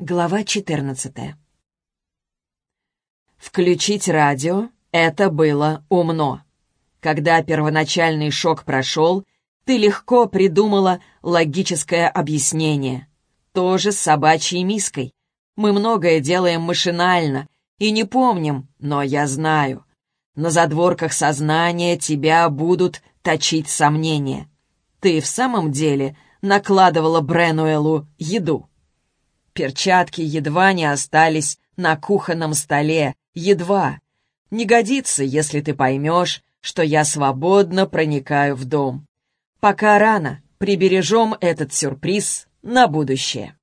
Глава 14 Включить радио — это было умно. Когда первоначальный шок прошел, ты легко придумала логическое объяснение. Тоже с собачьей миской. Мы многое делаем машинально и не помним, но я знаю. На задворках сознания тебя будут точить сомнения. Ты в самом деле накладывала Бренуэлу еду. Перчатки едва не остались на кухонном столе, едва. Не годится, если ты поймешь, что я свободно проникаю в дом. Пока рано, прибережем этот сюрприз на будущее.